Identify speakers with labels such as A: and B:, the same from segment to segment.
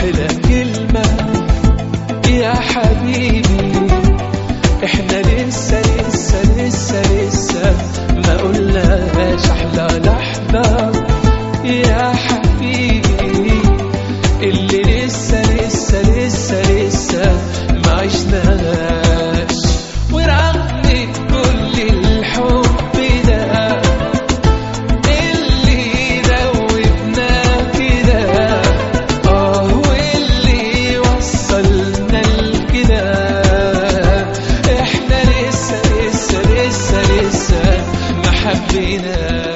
A: أحلى كلمة يا حبيبي. حبينا.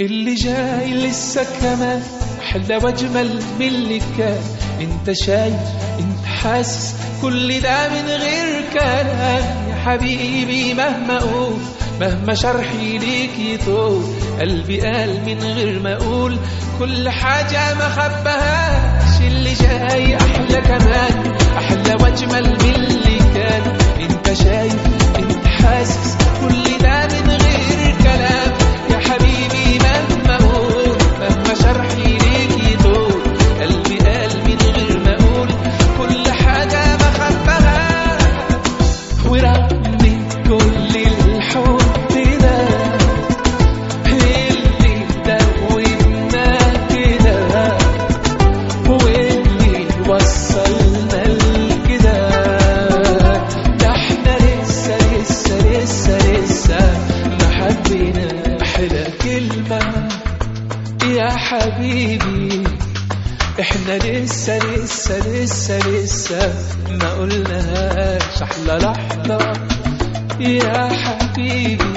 A: اللي جاي لسه كمان أحلى واجمل من اللي كان انت شايف انت حاسس كل ده من غير كلام. يا حبيبي مهما أقول مهما شرحي ليك يطول. قلبي قال من غير ما أقول كل حاجة ما خبهاش. اللي جاي أحلى كمان أحلى وأجمل من اللي كان. لسه لسه لسه لسه ما قلناش أحلى لحظة. يا حبيبي